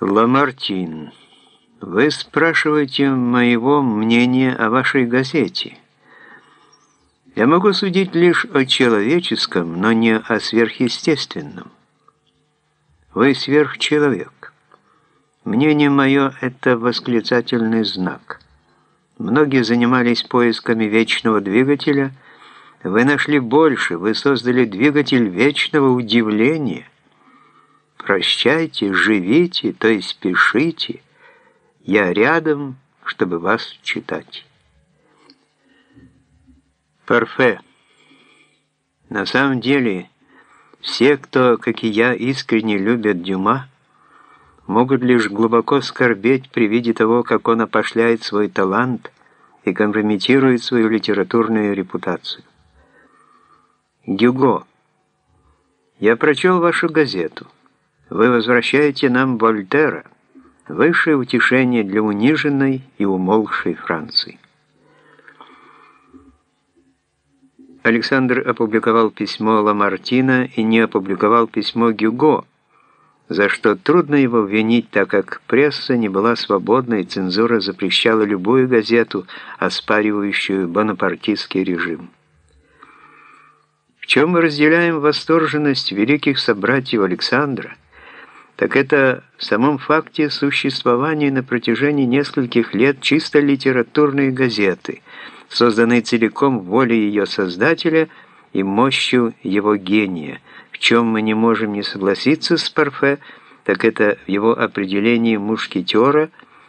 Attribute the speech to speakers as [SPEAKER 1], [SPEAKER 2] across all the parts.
[SPEAKER 1] Ламартин, вы спрашиваете моего мнения о вашей газете. Я могу судить лишь о человеческом, но не о сверхъестественном. Вы сверхчеловек. Мнение мое – это восклицательный знак. Многие занимались поисками вечного двигателя. Вы нашли больше, вы создали двигатель вечного удивления – Прощайте, живите, то есть пишите. Я рядом, чтобы вас читать. Парфе. На самом деле, все, кто, как и я, искренне любят Дюма, могут лишь глубоко скорбеть при виде того, как он опошляет свой талант и компрометирует свою литературную репутацию. Гюго. Я прочел вашу газету. Вы возвращаете нам Вольтера, высшее утешение для униженной и умолкшей Франции. Александр опубликовал письмо Ламартина и не опубликовал письмо Гюго, за что трудно его винить, так как пресса не была свободна и цензура запрещала любую газету, оспаривающую бонапартистский режим. В чем мы разделяем восторженность великих собратьев Александра – так это в самом факте существования на протяжении нескольких лет чисто литературной газеты, созданной целиком волей ее создателя и мощью его гения. В чем мы не можем не согласиться с Парфе, так это в его определении мушкетера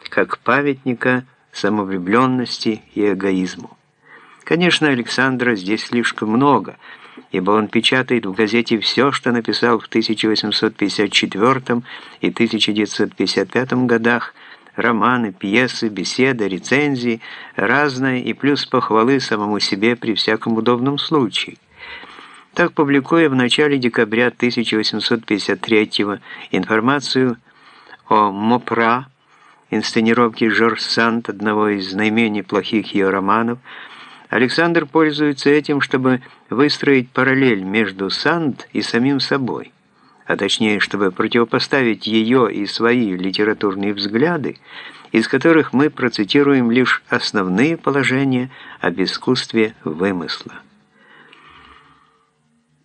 [SPEAKER 1] как памятника самовлюбленности и эгоизму. Конечно, Александра здесь слишком много – ибо он печатает в газете все, что написал в 1854 и 1955 годах, романы, пьесы, беседы, рецензии, разное и плюс похвалы самому себе при всяком удобном случае. Так, публикуя в начале декабря 1853 информацию о Мопра, инсценировке Жорж Санд, одного из наименее плохих ее романов, Александр пользуется этим, чтобы выстроить параллель между Санд и самим собой, а точнее, чтобы противопоставить ее и свои литературные взгляды, из которых мы процитируем лишь основные положения об искусстве вымысла.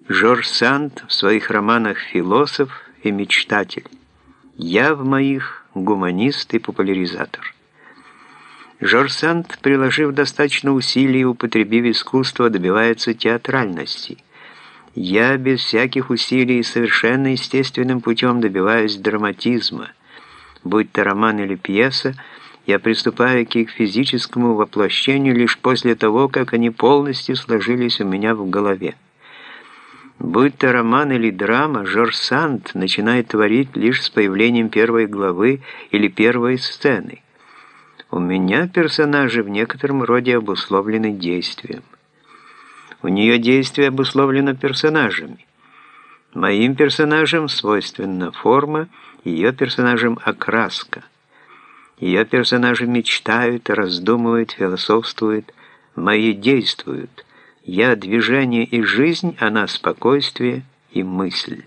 [SPEAKER 1] Жорж Санд в своих романах «Философ» и «Мечтатель», я в моих «Гуманист» и «Популяризатор». Жорж приложив достаточно усилий и употребив искусство, добивается театральности. Я без всяких усилий совершенно естественным путем добиваюсь драматизма. Будь то роман или пьеса, я приступаю к их физическому воплощению лишь после того, как они полностью сложились у меня в голове. Будь то роман или драма, Жорж начинает творить лишь с появлением первой главы или первой сцены. У меня персонажи в некотором роде обусловлены действием. У нее действие обусловлено персонажами. Моим персонажам свойственна форма, ее персонажам окраска. Ее персонажи мечтают, раздумывают, философствуют, мои действуют. Я движение и жизнь, она спокойствие и мысль.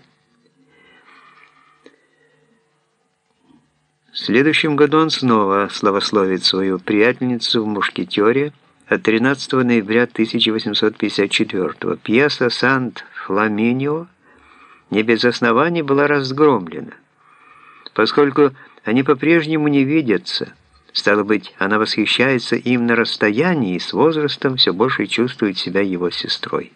[SPEAKER 1] В следующем году он снова славословит свою приятельницу в «Мушкетере» от 13 ноября 1854 Пьеса «Сант-Фламинио» не без оснований была разгромлена. Поскольку они по-прежнему не видятся, стало быть, она восхищается им на расстоянии и с возрастом все больше чувствует себя его сестрой.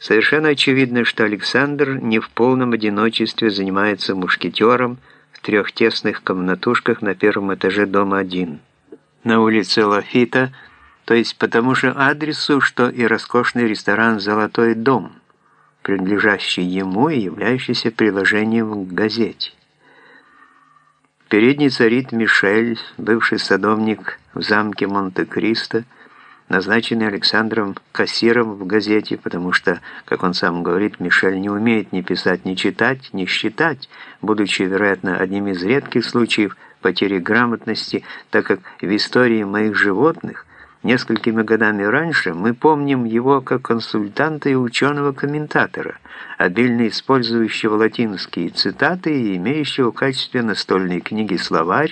[SPEAKER 1] Совершенно очевидно, что Александр не в полном одиночестве занимается мушкетером в трех тесных комнатушках на первом этаже дома один, на улице Лафита, то есть по тому же адресу, что и роскошный ресторан «Золотой дом», принадлежащий ему и являющийся приложением к газете. Передний царит Мишель, бывший садовник в замке Монте-Кристо, назначенный Александром кассиром в газете, потому что, как он сам говорит, Мишель не умеет ни писать, ни читать, ни считать, будучи, вероятно, одним из редких случаев потери грамотности, так как в истории моих животных несколькими годами раньше, мы помним его как консультанта и ученого-комментатора, обильно использующего латинские цитаты и имеющего в качестве настольной книги словарь